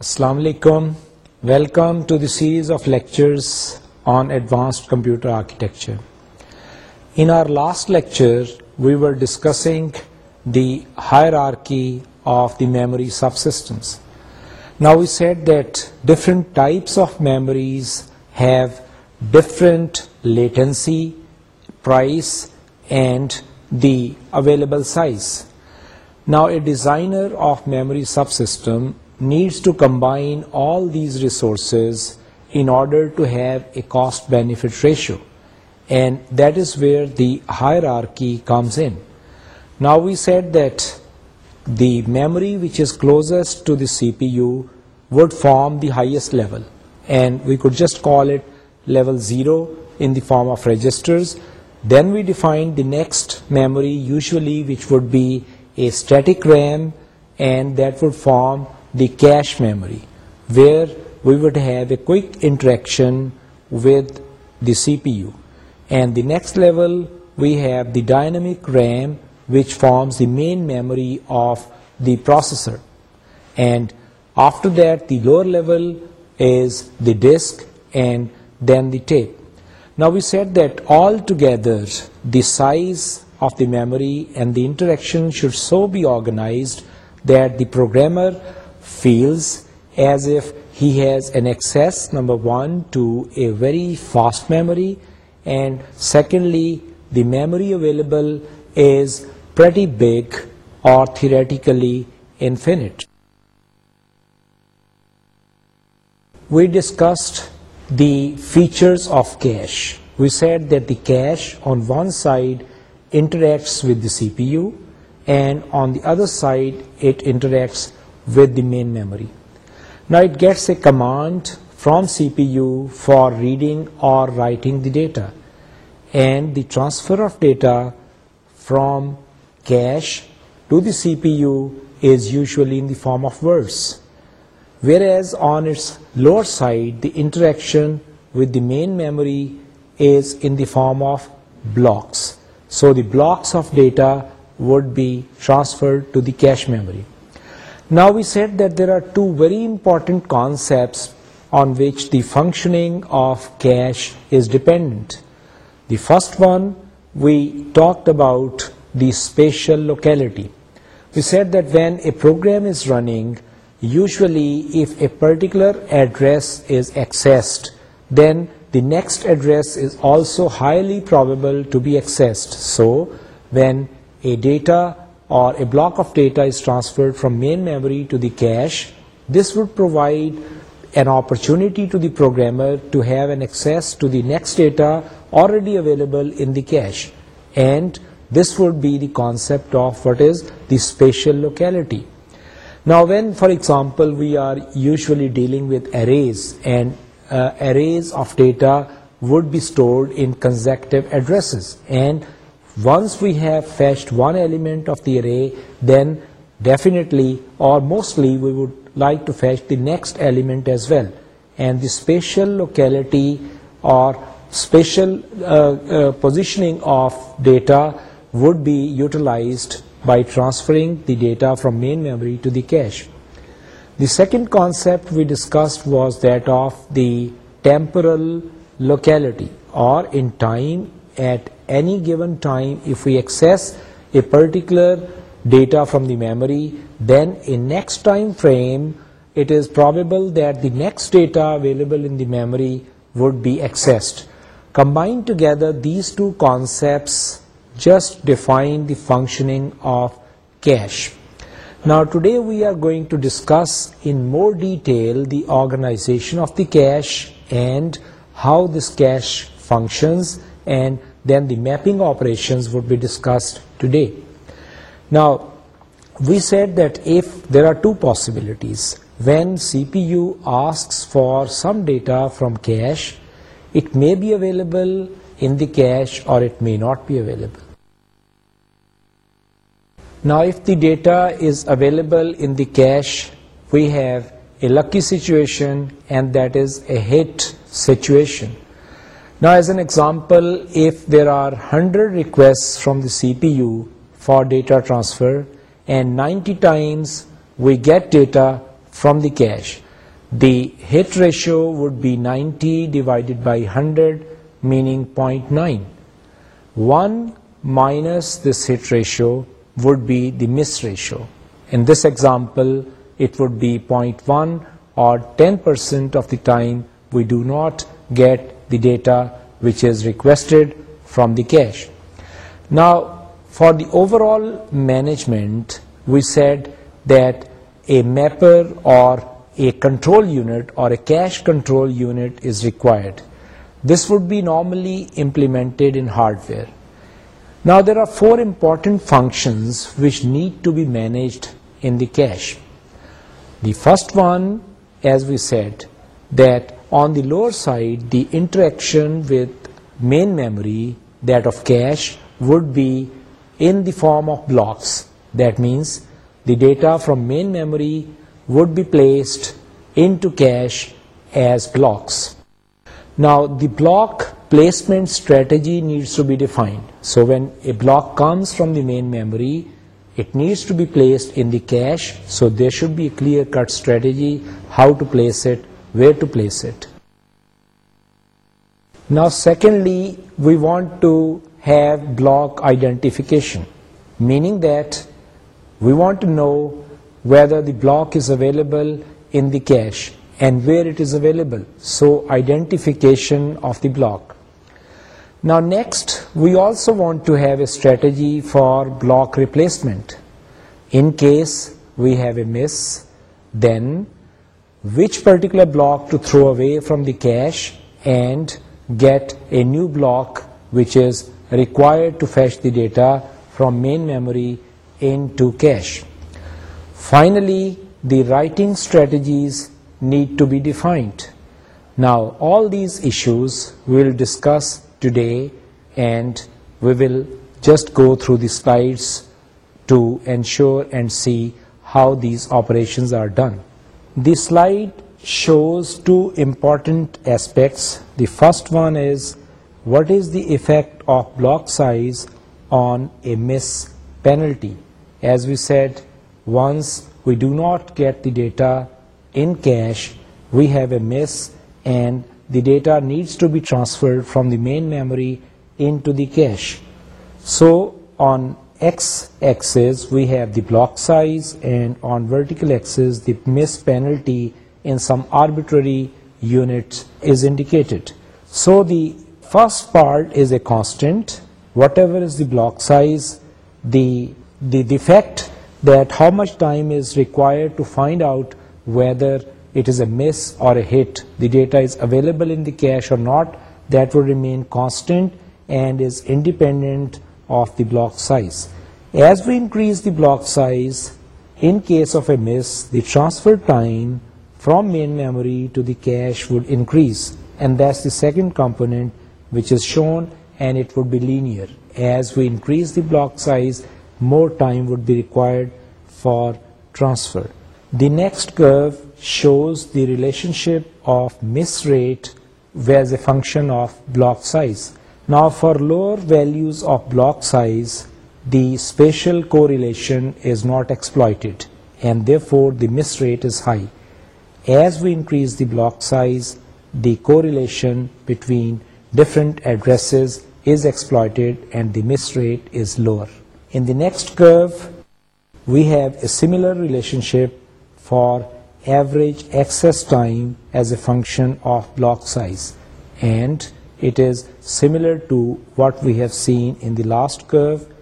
Assalamu alaikum. Welcome to the series of lectures on advanced computer architecture. In our last lecture, we were discussing the hierarchy of the memory subsystems. Now we said that different types of memories have different latency, price, and the available size. Now a designer of memory subsystem needs to combine all these resources in order to have a cost-benefit ratio. And that is where the hierarchy comes in. Now we said that the memory which is closest to the CPU would form the highest level, and we could just call it level 0 in the form of registers. Then we define the next memory, usually which would be a static RAM, and that would form the cache memory, where we would have a quick interaction with the CPU. And the next level, we have the dynamic RAM, which forms the main memory of the processor. And after that, the lower level is the disk and then the tape. Now we said that all together, the size of the memory and the interaction should so be organized that the programmer feels as if he has an access, number one, to a very fast memory, and secondly, the memory available is pretty big or theoretically infinite. We discussed the features of cache. We said that the cache on one side interacts with the CPU, and on the other side it interacts with the main memory. Now it gets a command from CPU for reading or writing the data, and the transfer of data from cache to the CPU is usually in the form of words, whereas on its lower side the interaction with the main memory is in the form of blocks. So the blocks of data would be transferred to the cache memory. Now we said that there are two very important concepts on which the functioning of cache is dependent. The first one, we talked about the spatial locality. We said that when a program is running, usually if a particular address is accessed, then the next address is also highly probable to be accessed. So when a data or a block of data is transferred from main memory to the cache, this would provide an opportunity to the programmer to have an access to the next data already available in the cache. And this would be the concept of what is the spatial locality. Now when, for example, we are usually dealing with arrays, and uh, arrays of data would be stored in consecutive addresses, and once we have fetched one element of the array, then definitely or mostly we would like to fetch the next element as well. And the spatial locality or spatial uh, uh, positioning of data would be utilized by transferring the data from main memory to the cache. The second concept we discussed was that of the temporal locality, or in time at any given time, if we access a particular data from the memory, then in next time frame, it is probable that the next data available in the memory would be accessed. Combined together, these two concepts just define the functioning of cache. Now today we are going to discuss in more detail the organization of the cache and how this cache functions and then the mapping operations would be discussed today. Now, we said that if there are two possibilities, when CPU asks for some data from cache, it may be available in the cache or it may not be available. Now, if the data is available in the cache, we have a lucky situation, and that is a hit situation. Now, as an example, if there are 100 requests from the CPU for data transfer and 90 times we get data from the cache, the hit ratio would be 90 divided by 100, meaning 0.9. 1 minus this hit ratio would be the miss ratio. In this example, it would be 0.1, or 10% of the time we do not get the data which is requested from the cache. Now, for the overall management, we said that a mapper or a control unit or a cache control unit is required. This would be normally implemented in hardware. Now, there are four important functions which need to be managed in the cache. The first one, as we said, that on the lower side, the interaction with main memory, that of cache, would be in the form of blocks. That means the data from main memory would be placed into cache as blocks. Now the block placement strategy needs to be defined. So when a block comes from the main memory, it needs to be placed in the cache, so there should be a clear-cut strategy how to place it where to place it. Now secondly, we want to have block identification, meaning that we want to know whether the block is available in the cache and where it is available. So identification of the block. Now next, we also want to have a strategy for block replacement. In case we have a miss, then which particular block to throw away from the cache and get a new block which is required to fetch the data from main memory into cache. Finally, the writing strategies need to be defined. Now, all these issues we will discuss today, and we will just go through the slides to ensure and see how these operations are done. This slide shows two important aspects. The first one is what is the effect of block size on a miss penalty. As we said, once we do not get the data in cache, we have a miss and the data needs to be transferred from the main memory into the cache. So on x-axis we have the block size, and on vertical axis the miss penalty in some arbitrary unit is indicated. So the first part is a constant. Whatever is the block size, the fact that how much time is required to find out whether it is a miss or a hit, the data is available in the cache or not, that will remain constant and is independent of the block size. As we increase the block size, in case of a miss, the transfer time from main memory to the cache would increase, and that's the second component which is shown, and it would be linear. As we increase the block size, more time would be required for transfer. The next curve shows the relationship of miss rate as a function of block size. Now for lower values of block size, the spatial correlation is not exploited and therefore the miss rate is high. As we increase the block size, the correlation between different addresses is exploited and the miss rate is lower. In the next curve, we have a similar relationship for average access time as a function of block size, and it is similar to what we have seen in the last curve.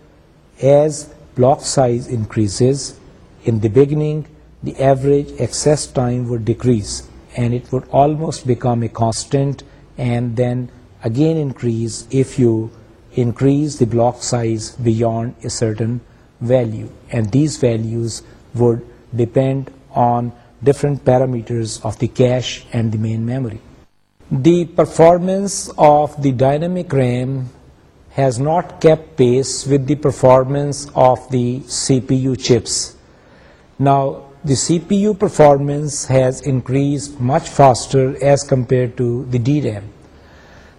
As block size increases, in the beginning, the average access time would decrease and it would almost become a constant, and then again increase if you increase the block size beyond a certain value. And these values would depend on different parameters of the cache and the main memory. The performance of the dynamic RAM has not kept pace with the performance of the CPU chips. Now, the CPU performance has increased much faster as compared to the DRAM.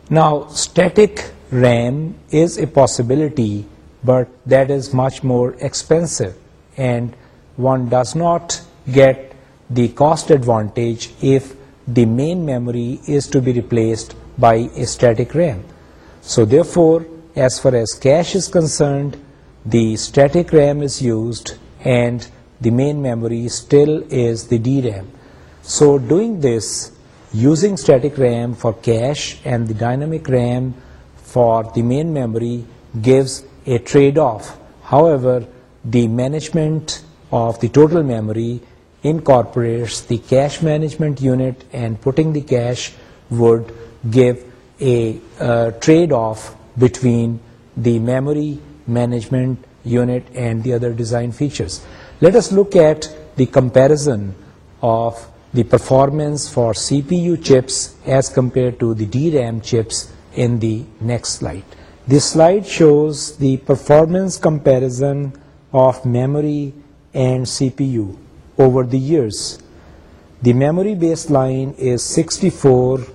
Now, static RAM is a possibility, but that is much more expensive, and one does not get the cost advantage if the main memory is to be replaced by a static RAM. So therefore, as far as cache is concerned, the static RAM is used and the main memory still is the DRAM. So doing this, using static RAM for cache and the dynamic RAM for the main memory gives a trade-off. However, the management of the total memory incorporates the cash management unit, and putting the cash would give a uh, trade-off between the memory management unit and the other design features. Let us look at the comparison of the performance for CPU chips as compared to the DRAM chips in the next slide. This slide shows the performance comparison of memory and CPU over the years. The memory baseline is 64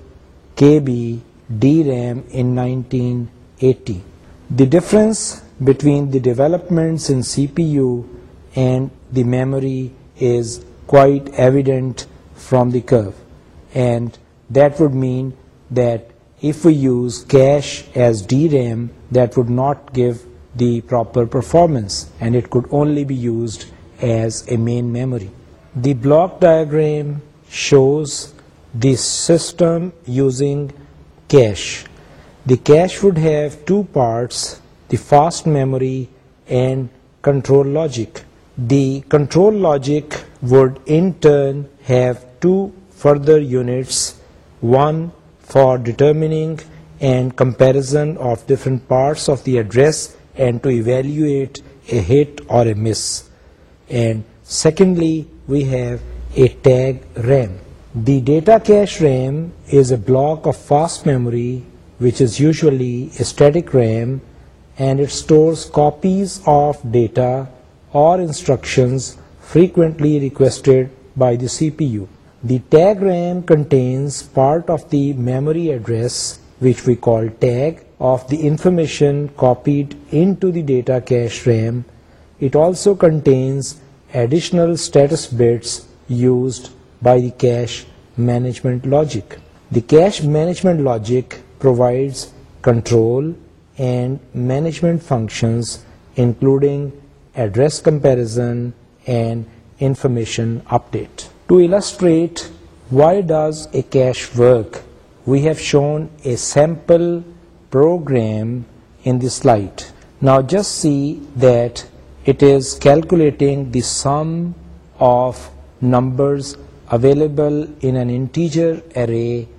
KB DRAM in 1980. The difference between the developments in CPU and the memory is quite evident from the curve, and that would mean that if we use cache as DRAM, that would not give the proper performance, and it could only be used as a main memory. The block diagram shows the system using cache. The cache would have two parts, the fast memory and control logic. The control logic would in turn have two further units, one for determining and comparison of different parts of the address and to evaluate a hit or a miss. And secondly, we have a tag RAM. The data cache RAM is a block of fast memory, which is usually a static RAM, and it stores copies of data or instructions frequently requested by the CPU. The tag RAM contains part of the memory address, which we call tag, of the information copied into the data cache RAM. It also contains additional status bits used by the cache management logic. The cache management logic provides control and management functions including address comparison and information update. To illustrate why does a cache work, we have shown a sample program in the slide. Now just see that it is calculating the sum of numbers available in an integer array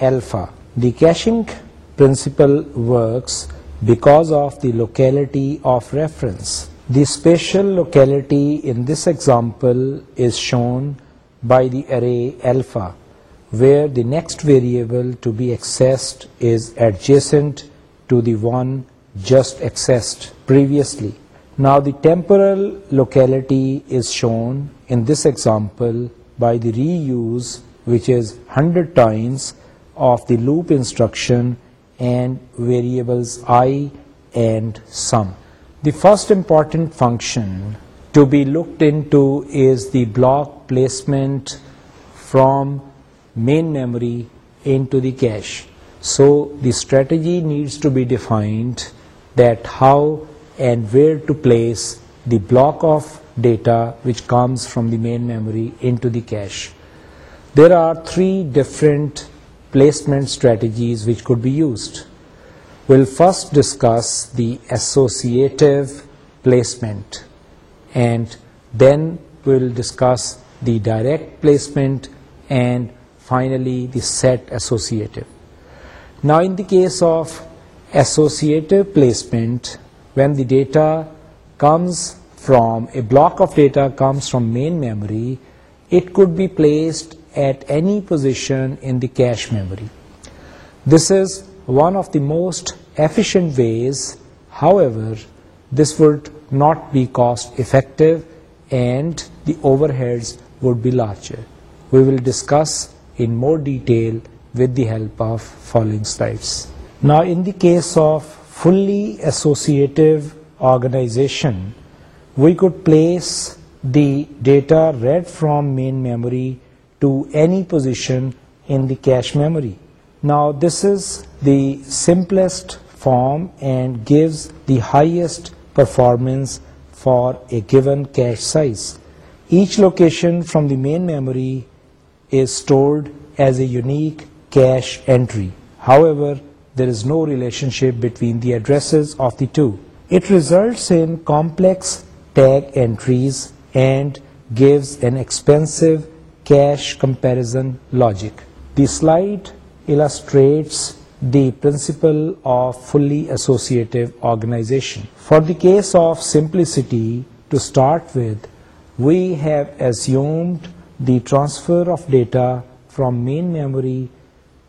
alpha. The caching principle works because of the locality of reference. The spatial locality in this example is shown by the array alpha, where the next variable to be accessed is adjacent to the one just accessed previously. Now the temporal locality is shown in this example by the reuse, which is 100 times of the loop instruction and variables I and sum. The first important function to be looked into is the block placement from main memory into the cache. So the strategy needs to be defined that how and where to place the block of data which comes from the main memory into the cache. There are three different placement strategies which could be used. We'll first discuss the associative placement, and then we'll discuss the direct placement, and finally the set associative. Now in the case of associative placement, when the data comes from, a block of data comes from main memory, it could be placed at any position in the cache memory. This is one of the most efficient ways. However, this would not be cost effective and the overheads would be larger. We will discuss in more detail with the help of following slides. Now, in the case of fully associative organization, we could place the data read from main memory to any position in the cache memory. Now this is the simplest form and gives the highest performance for a given cache size. Each location from the main memory is stored as a unique cache entry. However, there is no relationship between the addresses of the two. It results in complex tag entries and gives an expensive cache comparison logic. The slide illustrates the principle of fully associative organization. For the case of simplicity, to start with, we have assumed the transfer of data from main memory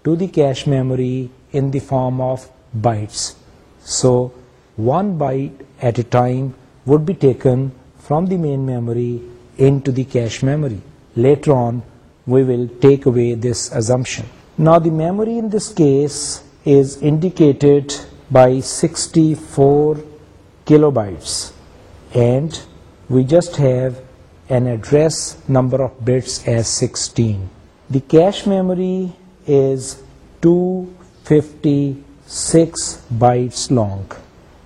to the cache memory in the form of bytes. So one byte at a time would be taken from the main memory into the cache memory. Later on, we will take away this assumption. Now the memory in this case is indicated by 64 kilobytes, and we just have an address number of bits as 16. The cache memory is 2 56 bytes long,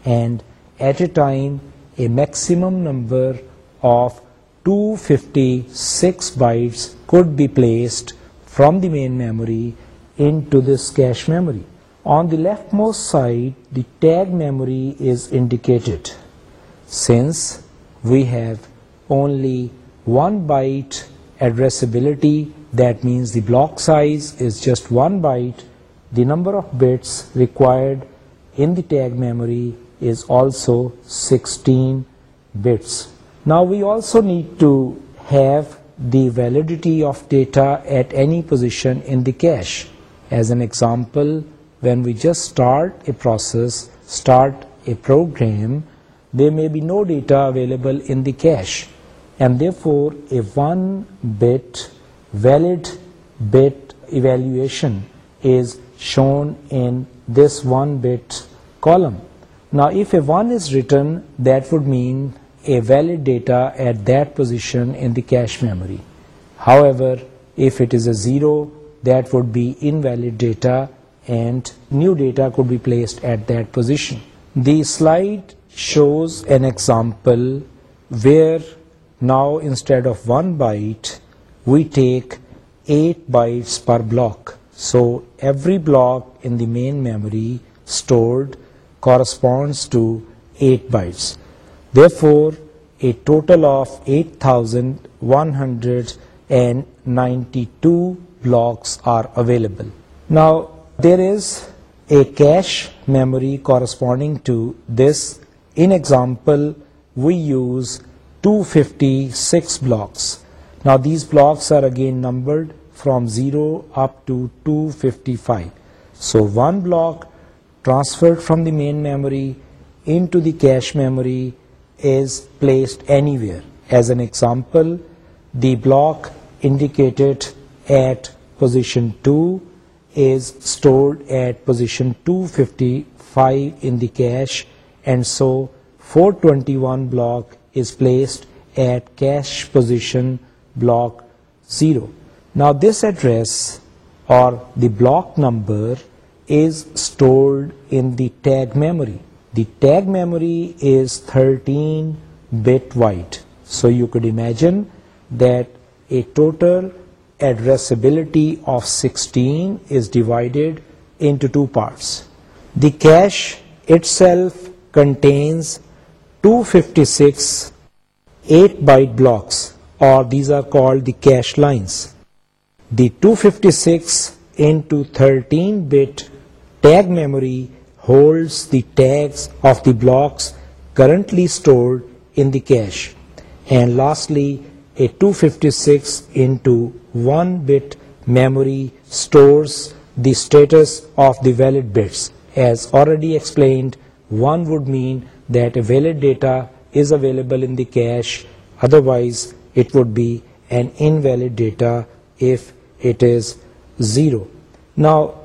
and at a time a maximum number of 256 bytes could be placed from the main memory into this cache memory. On the leftmost side, the tag memory is indicated. Since we have only 1 byte addressability, that means the block size is just 1 byte, the number of bits required in the tag memory is also 16 bits. Now we also need to have the validity of data at any position in the cache. As an example, when we just start a process, start a program, there may be no data available in the cache, and therefore a 1-bit valid bit evaluation is shown in this 1-bit column. Now if a 1 is written, that would mean a valid data at that position in the cache memory. However, if it is a 0, that would be invalid data and new data could be placed at that position. The slide shows an example where now instead of 1 byte, we take 8 bytes per block. So every block in the main memory stored corresponds to 8 bytes. Therefore, a total of 8,192 blocks are available. Now, there is a cache memory corresponding to this. In example, we use 256 blocks. Now, these blocks are again numbered from 0 up to 255. So one block transferred from the main memory into the cache memory is placed anywhere. As an example, the block indicated at position 2 is stored at position 255 in the cache, and so 421 block is placed at cache position block 0. Now this address or the block number is stored in the tag memory. The tag memory is 13-bit wide. So you could imagine that a total addressability of 16 is divided into two parts. The cache itself contains 256 8-byte blocks, or these are called the cache lines. The 256 into 13-bit tag memory holds the tags of the blocks currently stored in the cache. And lastly, a 256 into 1-bit memory stores the status of the valid bits. As already explained, 1 would mean that a valid data is available in the cache, otherwise it would be an invalid data if it is 0. Now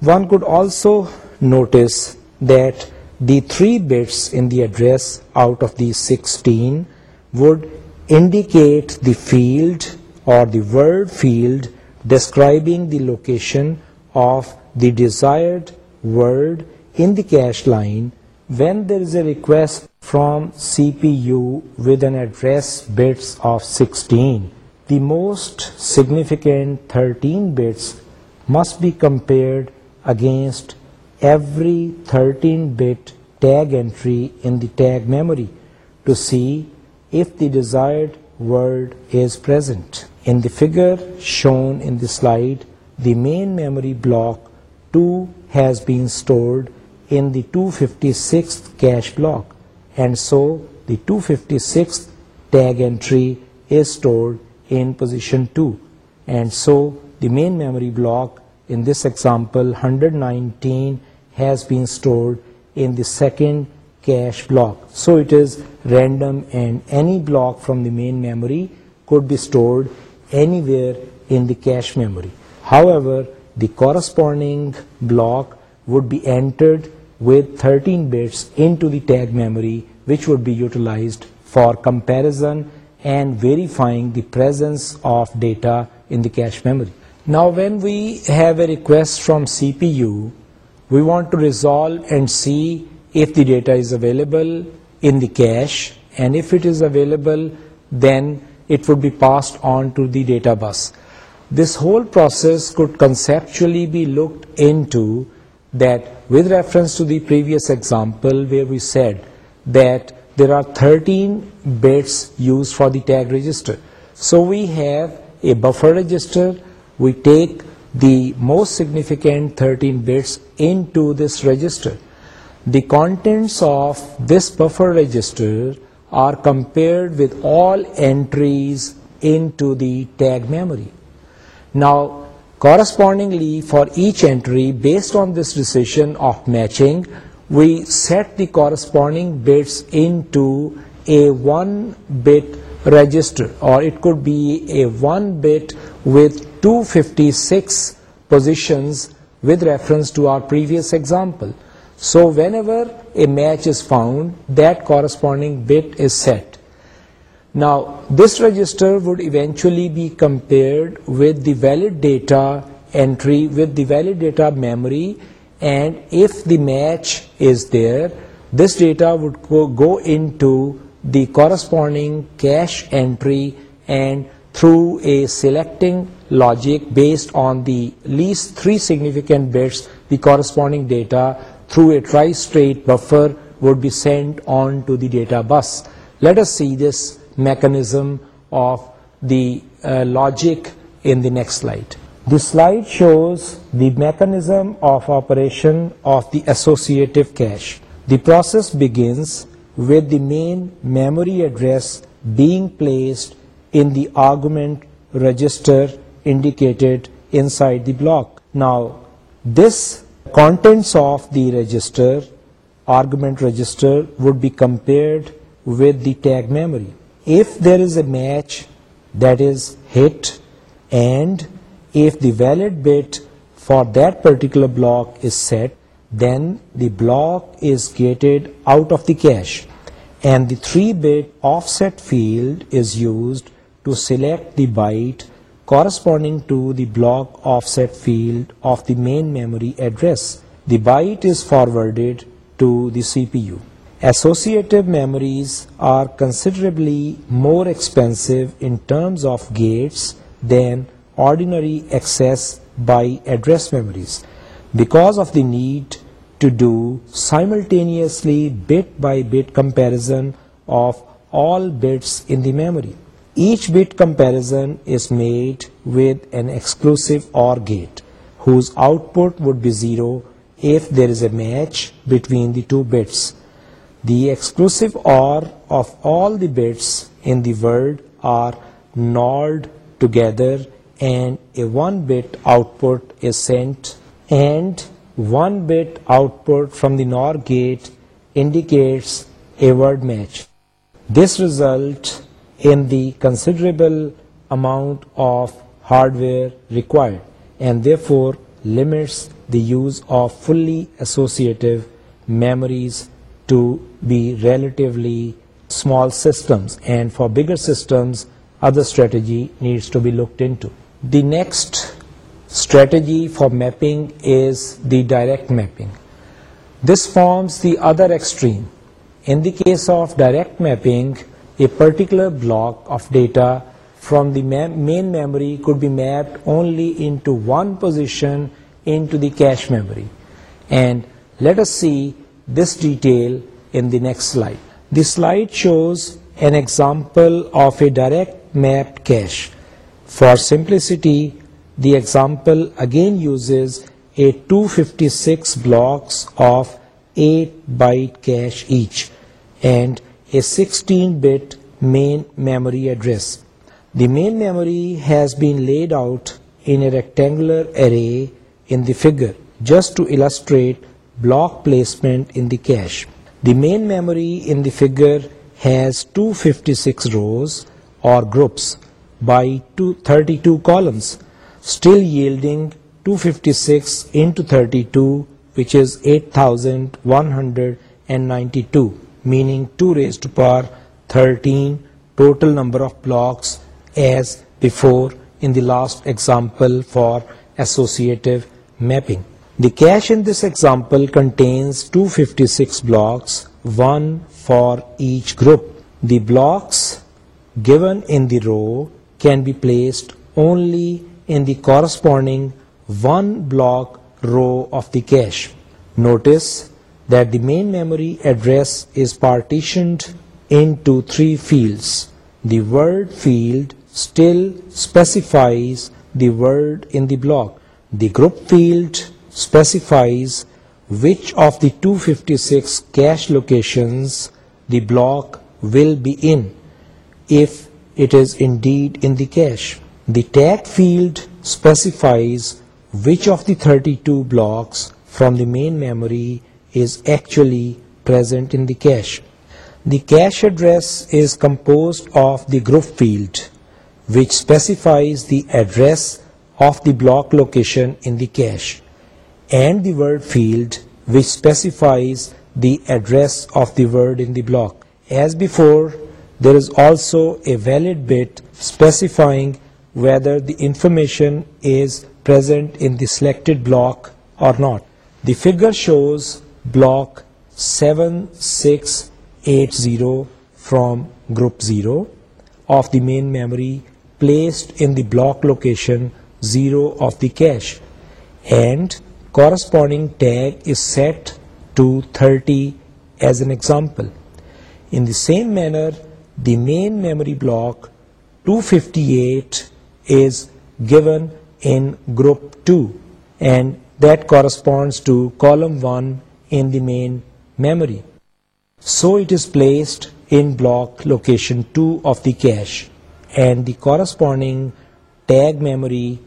one could also notice that the 3 bits in the address out of the 16 would indicate the field or the word field describing the location of the desired word in the cache line. When there is a request from CPU with an address bits of 16, the most significant 13 bits must be compared against every 13-bit tag entry in the tag memory to see if the desired word is present. In the figure shown in the slide, the main memory block 2 has been stored in the 256th cache block, and so the 256th tag entry is stored in position 2. And so the main memory block in this example 119 has been stored in the second cache block. So it is random, and any block from the main memory could be stored anywhere in the cache memory. However, the corresponding block would be entered with 13 bits into the tag memory, which would be utilized for comparison and verifying the presence of data in the cache memory. Now when we have a request from CPU, we want to resolve and see if the data is available in the cache, and if it is available, then it would be passed on to the data bus. This whole process could conceptually be looked into that with reference to the previous example where we said that there are 13 bits used for the tag register. So we have a buffer register. We take the most significant 13 bits into this register. The contents of this buffer register are compared with all entries into the tag memory. Now, correspondingly, for each entry, based on this decision of matching, we set the corresponding bits into a 1-bit register, or it could be a 1-bit with 256 positions with reference to our previous example. So whenever a match is found, that corresponding bit is set. Now this register would eventually be compared with the valid data entry, with the valid data memory, and if the match is there, this data would go into the corresponding cache entry, and through a selecting logic based on the least 3 significant bits, the corresponding data through a tri-state buffer would be sent on to the data bus. Let us see this mechanism of the uh, logic in the next slide. This slide shows the mechanism of operation of the associative cache. The process begins with the main memory address being placed in the argument register indicated inside the block. Now, this contents of the register, argument register, would be compared with the tag memory. If there is a match that is hit and if the valid bit for that particular block is set, then the block is gated out of the cache, and the 3-bit offset field is used to select the byte corresponding to the block offset field of the main memory address. The byte is forwarded to the CPU. Associative memories are considerably more expensive in terms of gates than ordinary access by address memories because of the need to do simultaneously bit by bit comparison of all bits in the memory. Each bit comparison is made with an exclusive OR gate whose output would be 0 if there is a match between the two bits. The exclusive OR of all the bits in the world are NORed together and a 1-bit output is sent, and 1-bit output from the NOR gate indicates a word match. This results in the considerable amount of hardware required and therefore limits the use of fully associative memories to be relatively small systems, and for bigger systems, other strategy needs to be looked into. The next strategy for mapping is the direct mapping. This forms the other extreme. In the case of direct mapping, a particular block of data from the main memory could be mapped only into one position into the cache memory. And let us see this detail in the next slide. The slide shows an example of a direct mapped cache. For simplicity, the example again uses a 256 blocks of 8-byte cache each and a 16-bit main memory address. The main memory has been laid out in a rectangular array in the figure just to illustrate block placement in the cache. The main memory in the figure has 256 rows or groups by 32 columns, still yielding 256 into 32, which is 8,192, meaning 2 raised to power 13 total number of blocks as before in the last example for associative mapping. The cache in this example contains 256 blocks, one for each group. The blocks given in the row can be placed only in the corresponding one block row of the cache. Notice that the main memory address is partitioned into three fields. The word field still specifies the word in the block. The group field specifies which of the 256 cache locations the block will be in. If it is indeed in the cache. The tag field specifies which of the 32 blocks from the main memory is actually present in the cache. The cache address is composed of the group field, which specifies the address of the block location in the cache, and the word field, which specifies the address of the word in the block. As before, there is also a valid bit specifying whether the information is present in the selected block or not. The figure shows block 7680 from group 0 of the main memory placed in the block location 0 of the cache, and corresponding tag is set to 30 as an example. In the same manner, the main memory block 258 is given in group 2, and that corresponds to column 1 in the main memory. So it is placed in block location 2 of the cache, and the corresponding tag memory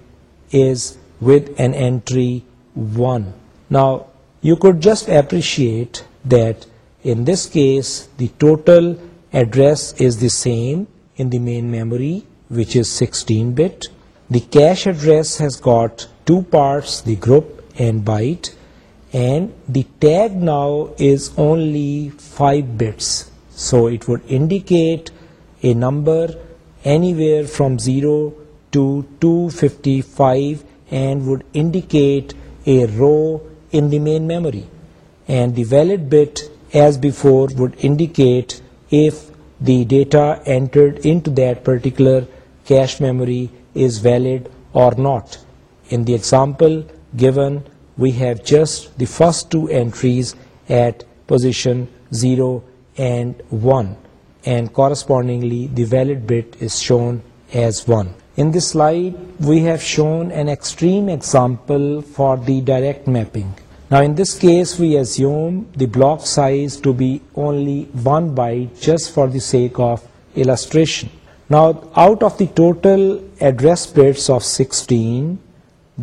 is with an entry 1. Now you could just appreciate that in this case the total Address is the same in the main memory, which is 16-bit. The cache address has got two parts, the group and byte, and the tag now is only 5 bits. So it would indicate a number anywhere from 0 to 255 and would indicate a row in the main memory. And the valid bit as before would indicate if the data entered into that particular cache memory is valid or not. In the example given, we have just the first two entries at position 0 and 1, and correspondingly the valid bit is shown as 1. In this slide, we have shown an extreme example for the direct mapping. Now in this case we assume the block size to be only 1 byte just for the sake of illustration. Now out of the total address bits of 16,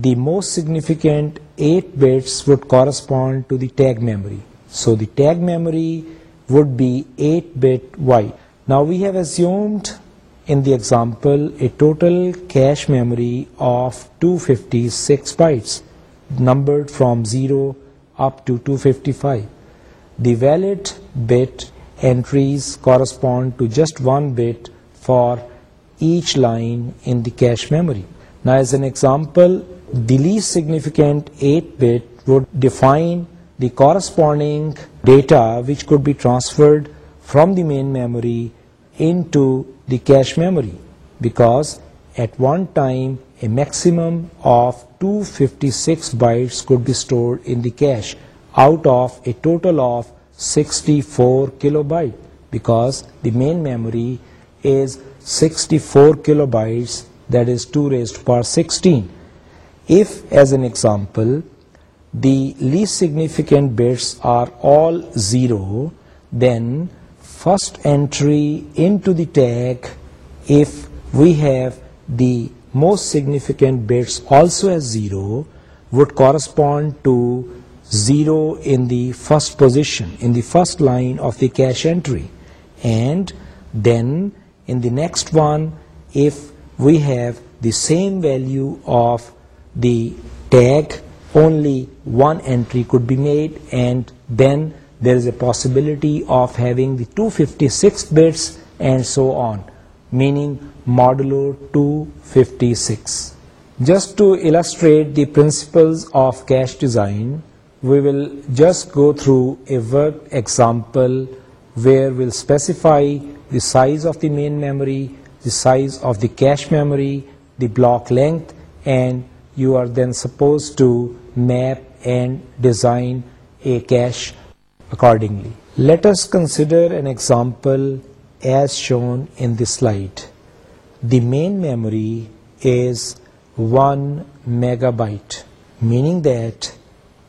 the most significant 8 bits would correspond to the tag memory. So the tag memory would be 8-bit wide. Now we have assumed in the example a total cache memory of 256 bytes numbered from 0 up to 255. The valid bit entries correspond to just one bit for each line in the cache memory. Now, as an example, the least significant 8-bit would define the corresponding data which could be transferred from the main memory into the cache memory, because at one time a maximum of 256 bytes could be stored in the cache out of a total of 64 kilobytes, because the main memory is 64 kilobytes, that is 2 raised to the power 16. If, as an example, the least significant bits are all 0, then first entry into the tag, if we have the most significant bits, also as 0, would correspond to 0 in the first position, in the first line of the cache entry. And then in the next one, if we have the same value of the tag, only one entry could be made, and then there is a possibility of having the 256 bits and so on meaning modulo 256. Just to illustrate the principles of cache design, we will just go through a worked example where we'll specify the size of the main memory, the size of the cache memory, the block length, and you are then supposed to map and design a cache accordingly. Let us consider an example as shown in the slide. The main memory is 1 megabyte, meaning that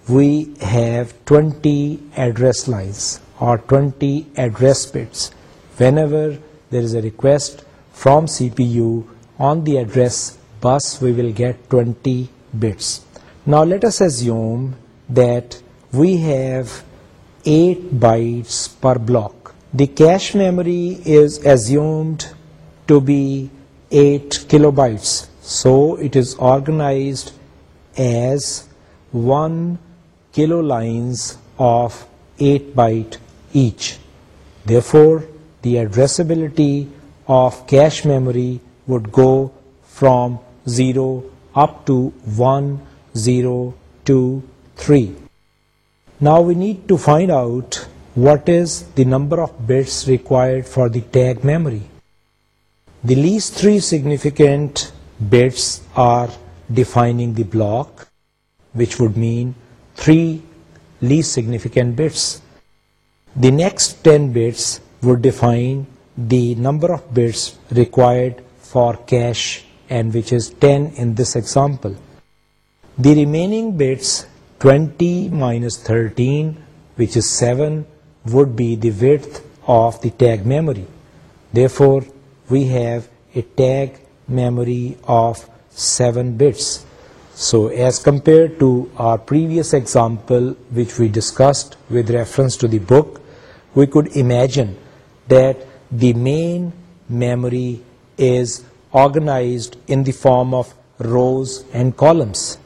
we have 20 address lines or 20 address bits. Whenever there is a request from CPU on the address bus, we will get 20 bits. Now let us assume that we have 8 bytes per block. The cache memory is assumed to be 8 kilobytes. So it is organized as 1 kilo lines of 8 byte each. Therefore, the addressability of cache memory would go from 0 up to 1, 0, 2, 3. Now we need to find out what is the number of bits required for the tag memory? The least three significant bits are defining the block, which would mean three least significant bits. The next 10 bits would define the number of bits required for cache, and which is 10 in this example. The remaining bits, 20 minus 13, which is 7, would be the width of the tag memory. Therefore, we have a tag memory of 7 bits. So as compared to our previous example which we discussed with reference to the book, we could imagine that the main memory is organized in the form of rows and columns.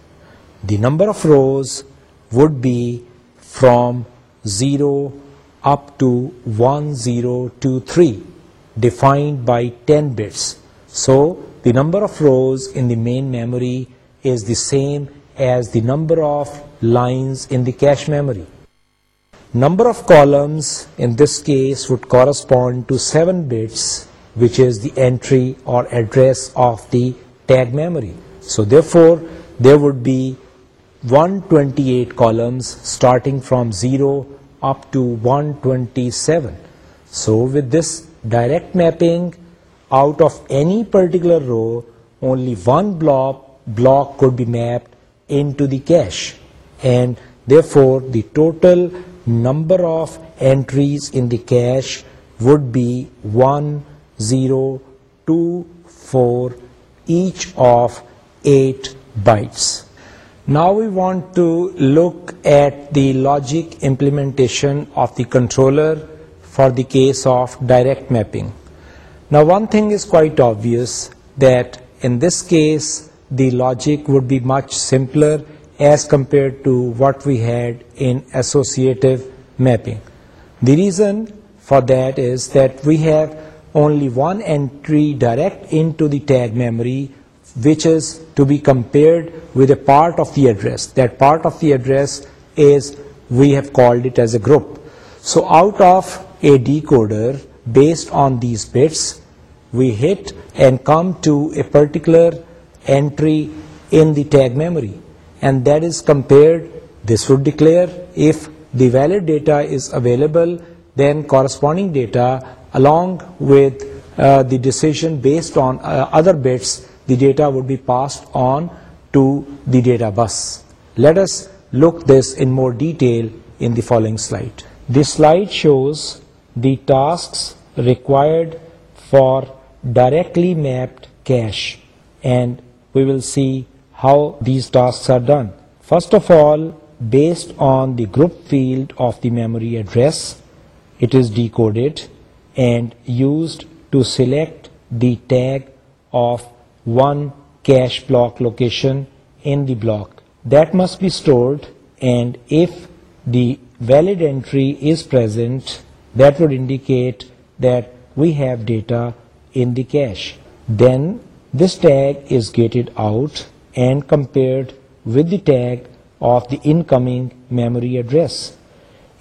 The number of rows would be from 0 up to 1023 defined by 10 bits. So the number of rows in the main memory is the same as the number of lines in the cache memory. Number of columns in this case would correspond to 7 bits, which is the entry or address of the tag memory. So therefore there would be 128 columns starting from 0 up to 127. So with this direct mapping, out of any particular row, only one block could be mapped into the cache, and therefore the total number of entries in the cache would be 1024, each of 8 bytes. Now we want to look at the logic implementation of the controller for the case of direct mapping. Now one thing is quite obvious, that in this case the logic would be much simpler as compared to what we had in associative mapping. The reason for that is that we have only one entry direct into the tag memory which is to be compared with a part of the address. That part of the address is, we have called it as a group. So out of a decoder, based on these bits, we hit and come to a particular entry in the tag memory, and that is compared. This would declare if the valid data is available, then corresponding data along with uh, the decision based on uh, other bits the data would be passed on to the data bus. Let us look this in more detail in the following slide. This slide shows the tasks required for directly mapped cache, and we will see how these tasks are done. First of all, based on the group field of the memory address, it is decoded and used to select the tag of one cache block location in the block. That must be stored, and if the valid entry is present, that would indicate that we have data in the cache. Then this tag is gated out and compared with the tag of the incoming memory address.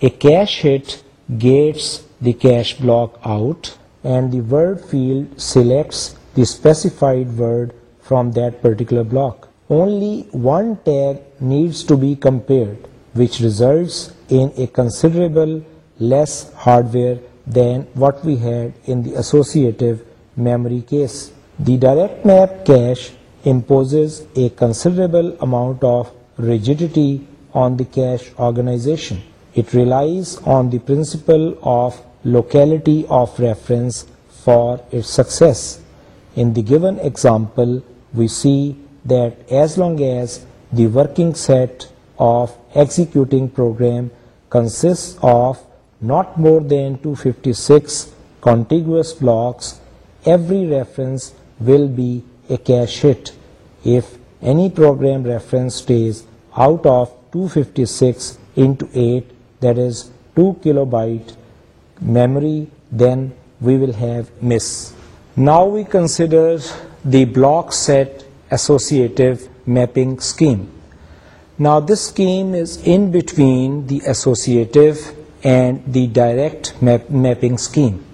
A cache hit gates the cache block out, and the word field selects the specified word from that particular block. Only one tag needs to be compared, which results in a considerable less hardware than what we had in the associative memory case. The direct map cache imposes a considerable amount of rigidity on the cache organization. It relies on the principle of locality of reference for its success. In the given example, we see that as long as the working set of executing program consists of not more than 256 contiguous blocks, every reference will be a cache hit. If any program reference stays out of 256 into 8, that is 2 kilobyte memory, then we will have miss. Now we consider the block set associative mapping scheme. Now this scheme is in between the associative and the direct mapping scheme.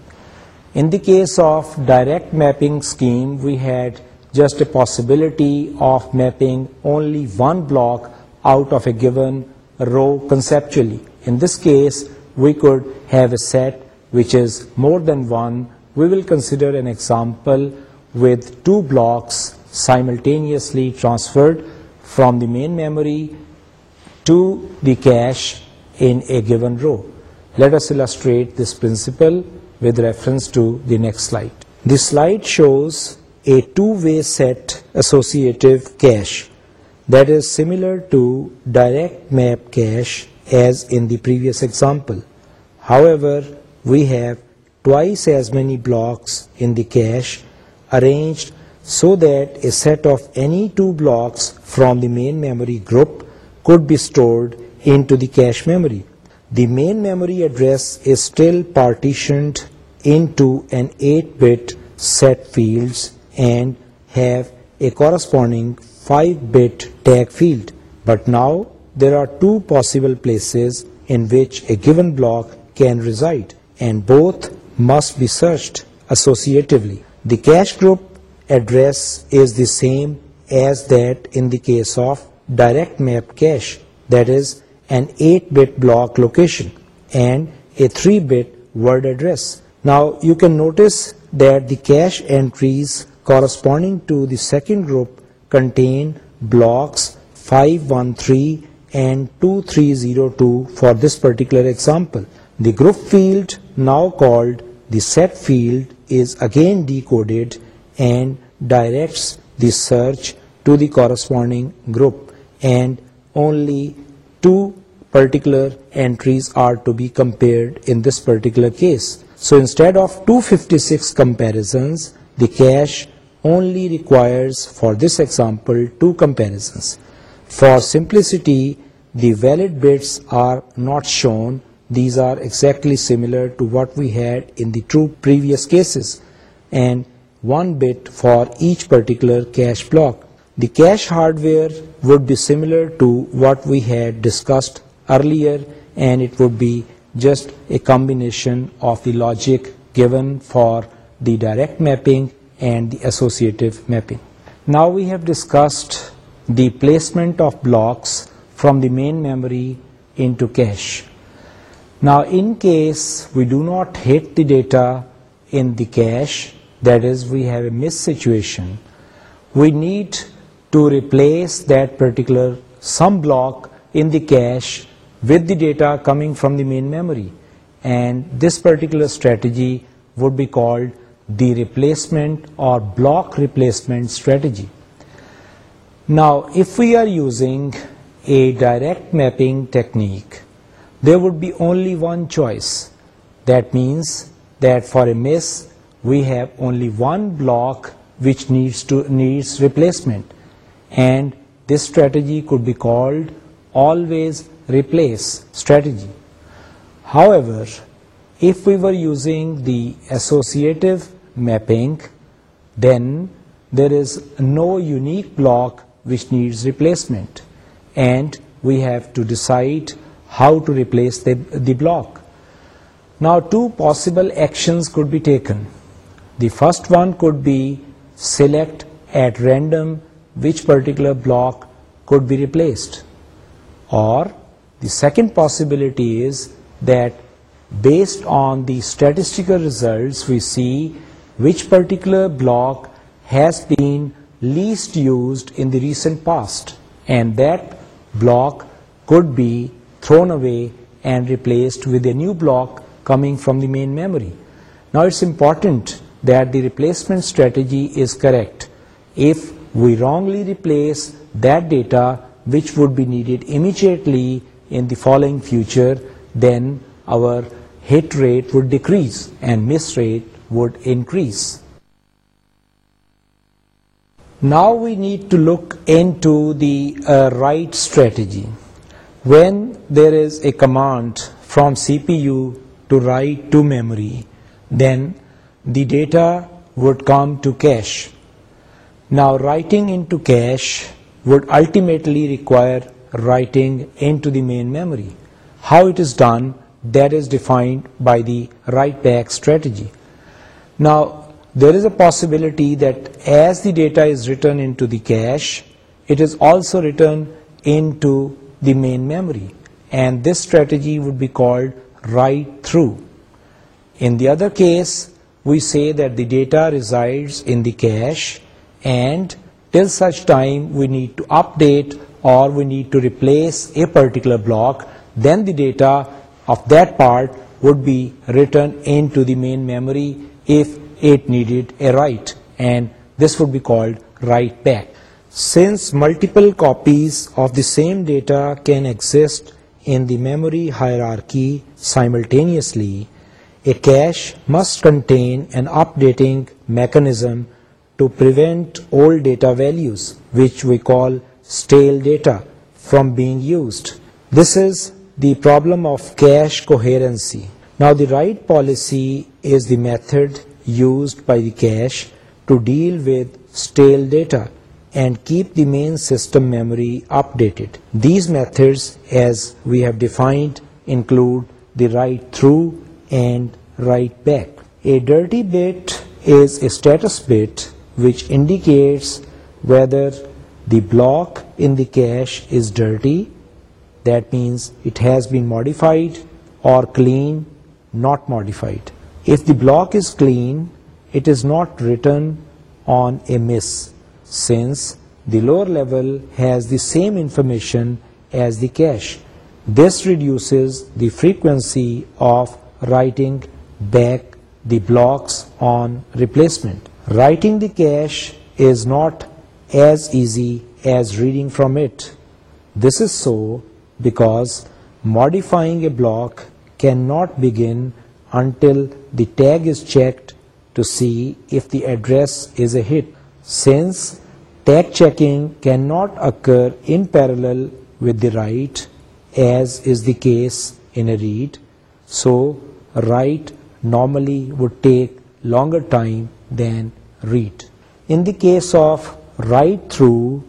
In the case of direct mapping scheme, we had just a possibility of mapping only one block out of a given row conceptually. In this case, we could have a set which is more than one we will consider an example with two blocks simultaneously transferred from the main memory to the cache in a given row. Let us illustrate this principle with reference to the next slide. This slide shows a two-way set associative cache that is similar to direct map cache as in the previous example. However, we have twice as many blocks in the cache arranged so that a set of any two blocks from the main memory group could be stored into the cache memory. The main memory address is still partitioned into an 8-bit set fields and have a corresponding 5-bit tag field. But now there are two possible places in which a given block can reside, and both must be searched associatively. The cache group address is the same as that in the case of direct map cache, that is an 8-bit block location and a 3-bit word address. Now you can notice that the cache entries corresponding to the second group contain blocks 513 and 2302 for this particular example. The group field, now called the set field is again decoded and directs the search to the corresponding group, and only two particular entries are to be compared in this particular case. So instead of 256 comparisons, the cache only requires for this example 2 comparisons. For simplicity, the valid bits are not shown these are exactly similar to what we had in the two previous cases, and one bit for each particular cache block. The cache hardware would be similar to what we had discussed earlier, and it would be just a combination of the logic given for the direct mapping and the associative mapping. Now we have discussed the placement of blocks from the main memory into cache. Now, in case we do not hit the data in the cache, that is, we have a missed situation, we need to replace that particular sum block in the cache with the data coming from the main memory. And this particular strategy would be called the replacement or block replacement strategy. Now, if we are using a direct mapping technique, there would be only one choice. That means that for a mesh we have only one block which needs replacement, and this strategy could be called always replace strategy. However, if we were using the associative mapping, then there is no unique block which needs replacement, and we have to decide how to replace the block. Now two possible actions could be taken. The first one could be select at random which particular block could be replaced, or the second possibility is that based on the statistical results we see which particular block has been least used in the recent past, and that block could be thrown away and replaced with a new block coming from the main memory. Now it's important that the replacement strategy is correct. If we wrongly replace that data which would be needed immediately in the following future, then our hit rate would decrease and miss rate would increase. Now we need to look into the write uh, strategy. When there is a command from CPU to write to memory, then the data would come to cache. Now writing into cache would ultimately require writing into the main memory. How it is done, that is defined by the write back strategy. Now there is a possibility that as the data is written into the cache, it is also written into the main memory, and this strategy would be called write through. In the other case, we say that the data resides in the cache, and till such time we need to update or we need to replace a particular block, then the data of that part would be written into the main memory if it needed a write, and this would be called write back. Since multiple copies of the same data can exist in the memory hierarchy simultaneously, a cache must contain an updating mechanism to prevent old data values, which we call stale data, from being used. This is the problem of cache coherency. Now, the write policy is the method used by the cache to deal with stale data and keep the main system memory updated. These methods, as we have defined, include the write through and write back. A dirty bit is a status bit which indicates whether the block in the cache is dirty, that means it has been modified, or clean, not modified. If the block is clean, it is not written on a miss since the lower level has the same information as the cache. This reduces the frequency of writing back the blocks on replacement. Writing the cache is not as easy as reading from it. This is so because modifying a block cannot begin until the tag is checked to see if the address is a hit. Since tag checking cannot occur in parallel with the write, as is the case in a read, so write normally would take longer time than read. In the case of write through,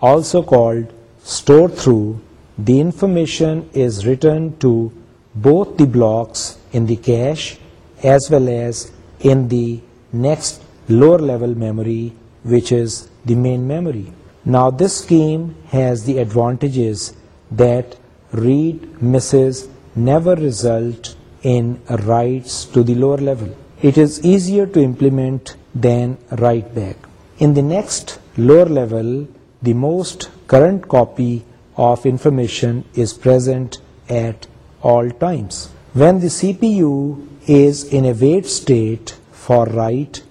also called store through, the information is written to both the blocks in the cache as well as in the next lower level memory which is the main memory. Now this scheme has the advantages that read misses never result in writes to the lower level. It is easier to implement than write back. In the next lower level, the most current copy of information is present at all times. When the CPU is in a wait state for write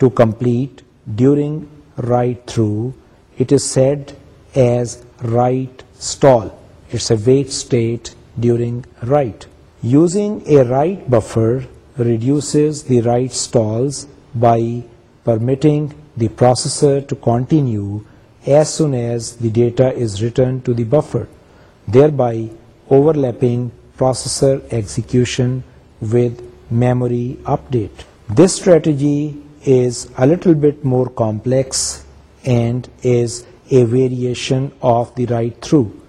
to complete, during right through, it is said as right stall. It's a wait state during right. Using a right buffer reduces the right stalls by permitting the processor to continue as soon as the data is written to the buffer, thereby overlapping processor execution with memory update. This strategy is a little bit more complex and is a variation of the right through,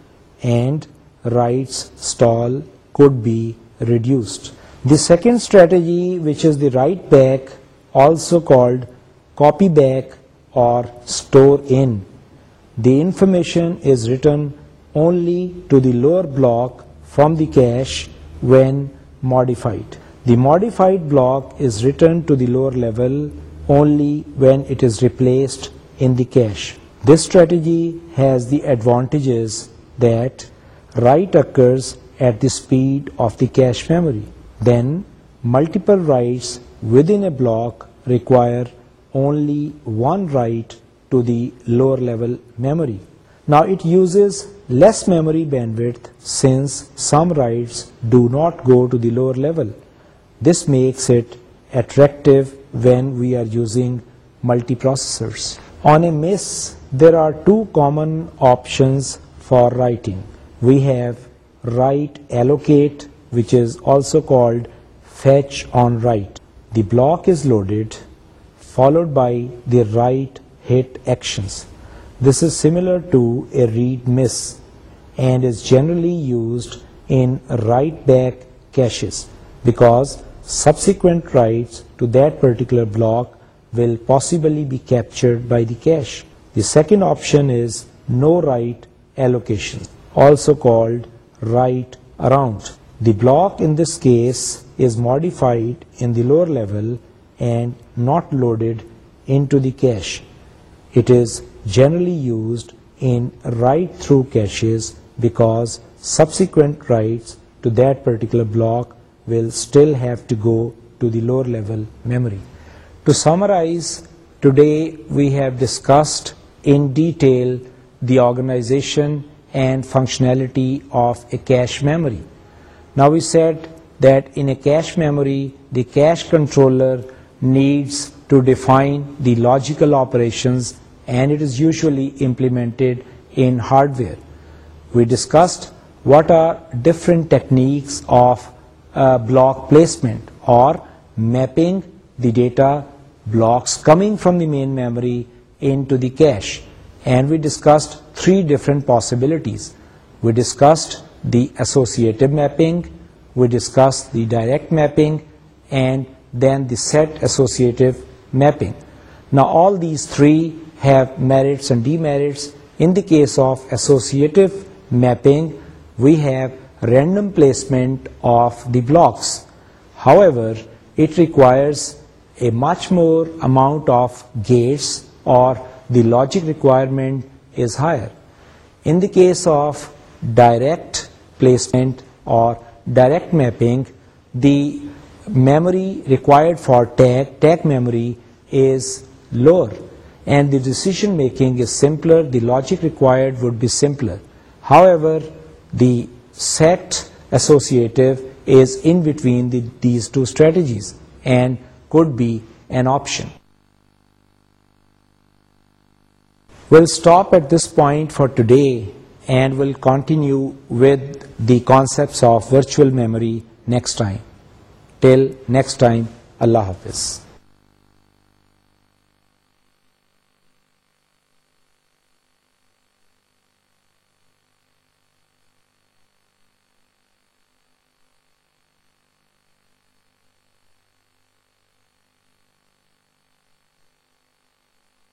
and Wright's stall could be reduced. The second strategy, which is the right back, also called copy back or store in. The information is written only to the lower block from the cache when modified. The modified block is returned to the lower level only when it is replaced in the cache. This strategy has the advantages that write occurs at the speed of the cache memory. Then multiple writes within a block require only one write to the lower level memory. Now it uses less memory bandwidth since some writes do not go to the lower level. This makes it attractive when we are using multiprocessors. On a MIS, there are two common options for writing. We have write allocate, which is also called fetch on write. The block is loaded, followed by the write hit actions. This is similar to a read miss and is generally used in write back caches because Subsequent writes to that particular block will possibly be captured by the cache. The second option is no write allocation, also called write around. The block in this case is modified in the lower level and not loaded into the cache. It is generally used in write-through caches because subsequent writes to that particular block will still have to go to the lower level memory. To summarize, today we have discussed in detail the organization and functionality of a cache memory. Now we said that in a cache memory, the cache controller needs to define the logical operations, and it is usually implemented in hardware. We discussed what are different techniques of block placement or mapping the data blocks coming from the main memory into the cache. And we discussed three different possibilities. We discussed the associative mapping, we discussed the direct mapping, and then the set associative mapping. Now all these three have merits and demerits. In the case of associative mapping, we have random placement of the blocks. However, it requires a much more amount of gates, or the logic requirement is higher. In the case of direct placement or direct mapping, the memory required for tag memory is lower, and the decision making is simpler, the logic required would be simpler. However, the Set associative is in between these two strategies and could be an option. We'll stop at this point for today and we'll continue with the concepts of virtual memory next time. Till next time, Allah Hafiz.